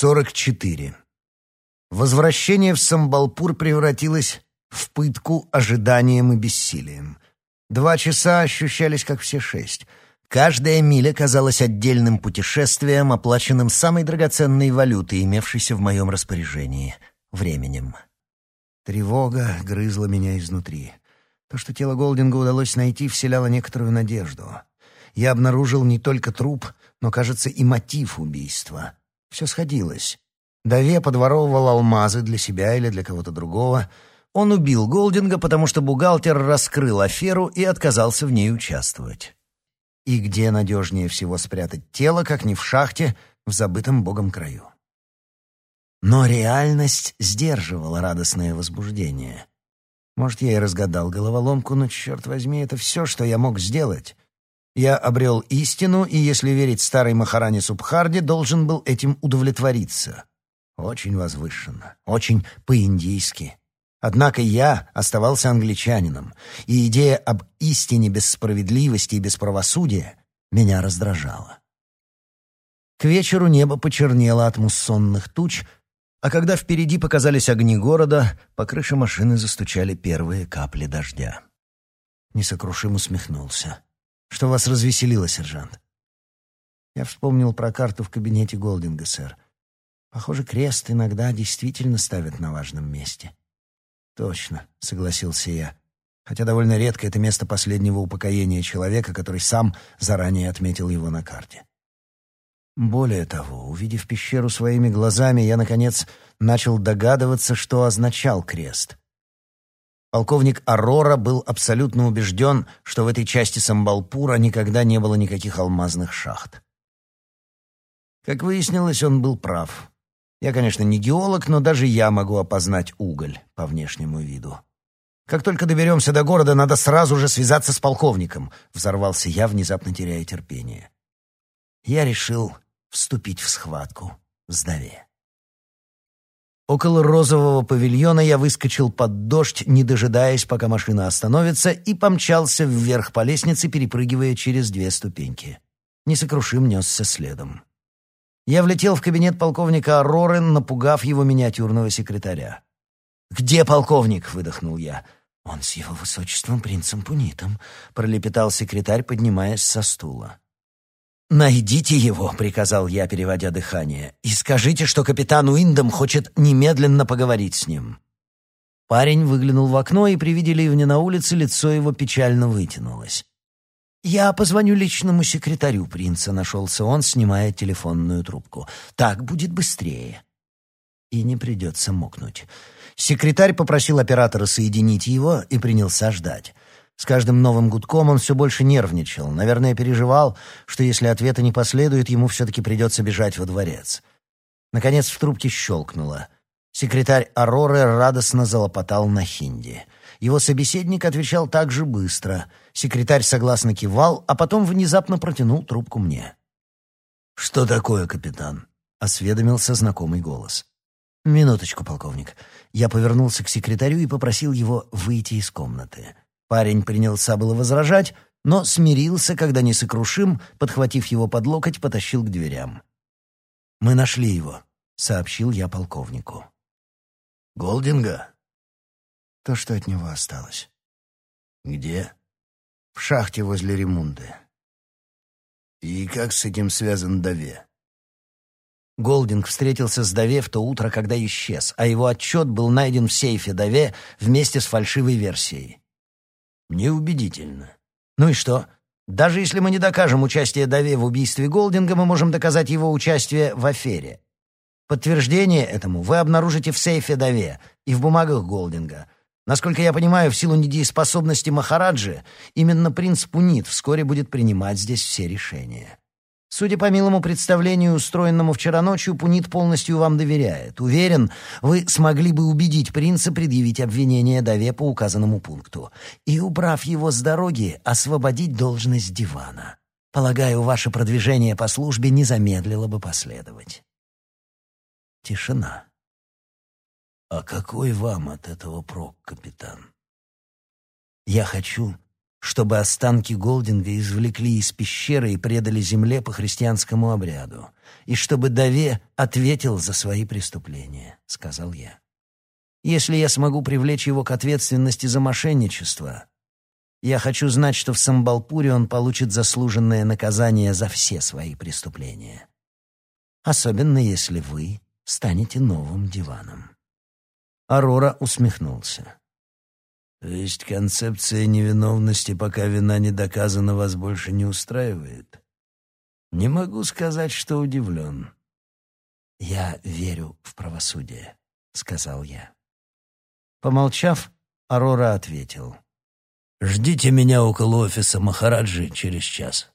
44. Возвращение в Самбалпур превратилось в пытку ожиданием и бессилием. Два часа ощущались как все шесть. Каждая миля казалась отдельным путешествием, оплаченным самой драгоценной валютой, имевшейся в моем распоряжении — временем. Тревога грызла меня изнутри. То, что тело Голдинга удалось найти, вселяло некоторую надежду. Я обнаружил не только труп, но, кажется, и мотив убийства. Все сходилось. Даве подворовывал алмазы для себя или для кого-то другого. Он убил Голдинга, потому что бухгалтер раскрыл аферу и отказался в ней участвовать. И где надежнее всего спрятать тело, как не в шахте, в забытом богом краю? Но реальность сдерживала радостное возбуждение. Может, я и разгадал головоломку, но, черт возьми, это все, что я мог сделать. Я обрел истину, и, если верить старой Махаране Субхарде, должен был этим удовлетвориться. Очень возвышенно, очень по-индийски. Однако я оставался англичанином, и идея об истине без справедливости и без правосудия меня раздражала. К вечеру небо почернело от муссонных туч, а когда впереди показались огни города, по крыше машины застучали первые капли дождя. Несокрушим усмехнулся. Что вас развеселило, сержант? Я вспомнил про карту в кабинете Голдинга, сэр. Похоже, крест иногда действительно ставят на важном месте. Точно, согласился я. Хотя довольно редко это место последнего упокоения человека, который сам заранее отметил его на карте. Более того, увидев пещеру своими глазами, я, наконец, начал догадываться, что означал крест. Полковник Арора был абсолютно убежден, что в этой части Самбалпура никогда не было никаких алмазных шахт. Как выяснилось, он был прав. Я, конечно, не геолог, но даже я могу опознать уголь по внешнему виду. Как только доберемся до города, надо сразу же связаться с полковником, взорвался я, внезапно теряя терпение. Я решил вступить в схватку с Даве. Около розового павильона я выскочил под дождь, не дожидаясь, пока машина остановится, и помчался вверх по лестнице, перепрыгивая через две ступеньки. Несокрушим несся следом. Я влетел в кабинет полковника Ароры, напугав его миниатюрного секретаря. «Где полковник?» — выдохнул я. «Он с его высочеством принцем Пунитом», — пролепетал секретарь, поднимаясь со стула. «Найдите его», — приказал я, переводя дыхание, «и скажите, что капитан Уиндом хочет немедленно поговорить с ним». Парень выглянул в окно, и при виде ливня на улице лицо его печально вытянулось. «Я позвоню личному секретарю принца», — нашелся он, снимая телефонную трубку. «Так будет быстрее». И не придется мокнуть. Секретарь попросил оператора соединить его и принялся ждать. С каждым новым гудком он все больше нервничал. Наверное, переживал, что если ответа не последует, ему все-таки придется бежать во дворец. Наконец в трубке щелкнуло. Секретарь Ароры радостно залопотал на хинди. Его собеседник отвечал так же быстро. Секретарь согласно кивал, а потом внезапно протянул трубку мне. «Что такое, капитан?» — осведомился знакомый голос. «Минуточку, полковник». Я повернулся к секретарю и попросил его выйти из комнаты. Парень принялся было возражать, но смирился, когда несокрушим, подхватив его под локоть, потащил к дверям. «Мы нашли его», — сообщил я полковнику. «Голдинга?» «То, что от него осталось». «Где?» «В шахте возле Ремунды». «И как с этим связан Даве?» Голдинг встретился с Даве в то утро, когда исчез, а его отчет был найден в сейфе Даве вместе с фальшивой версией. Неубедительно. Ну и что? Даже если мы не докажем участие Даве в убийстве Голдинга, мы можем доказать его участие в афере. Подтверждение этому вы обнаружите в сейфе Даве и в бумагах Голдинга. Насколько я понимаю, в силу недееспособности Махараджи, именно принц Пунит вскоре будет принимать здесь все решения. Судя по милому представлению, устроенному вчера ночью, Пунит полностью вам доверяет. Уверен, вы смогли бы убедить принца предъявить обвинение Даве по указанному пункту и, убрав его с дороги, освободить должность дивана. Полагаю, ваше продвижение по службе не замедлило бы последовать. Тишина. «А какой вам от этого прок, капитан?» «Я хочу, чтобы останки Голдинга извлекли из пещеры и предали земле по христианскому обряду, и чтобы Даве ответил за свои преступления», — сказал я. «Если я смогу привлечь его к ответственности за мошенничество, я хочу знать, что в Самбалпуре он получит заслуженное наказание за все свои преступления. Особенно если вы станете новым диваном». Арора усмехнулся. Есть концепция невиновности, пока вина не доказана, вас больше не устраивает? Не могу сказать, что удивлен. Я верю в правосудие, сказал я. Помолчав, Арора ответил. Ждите меня около офиса Махараджи через час.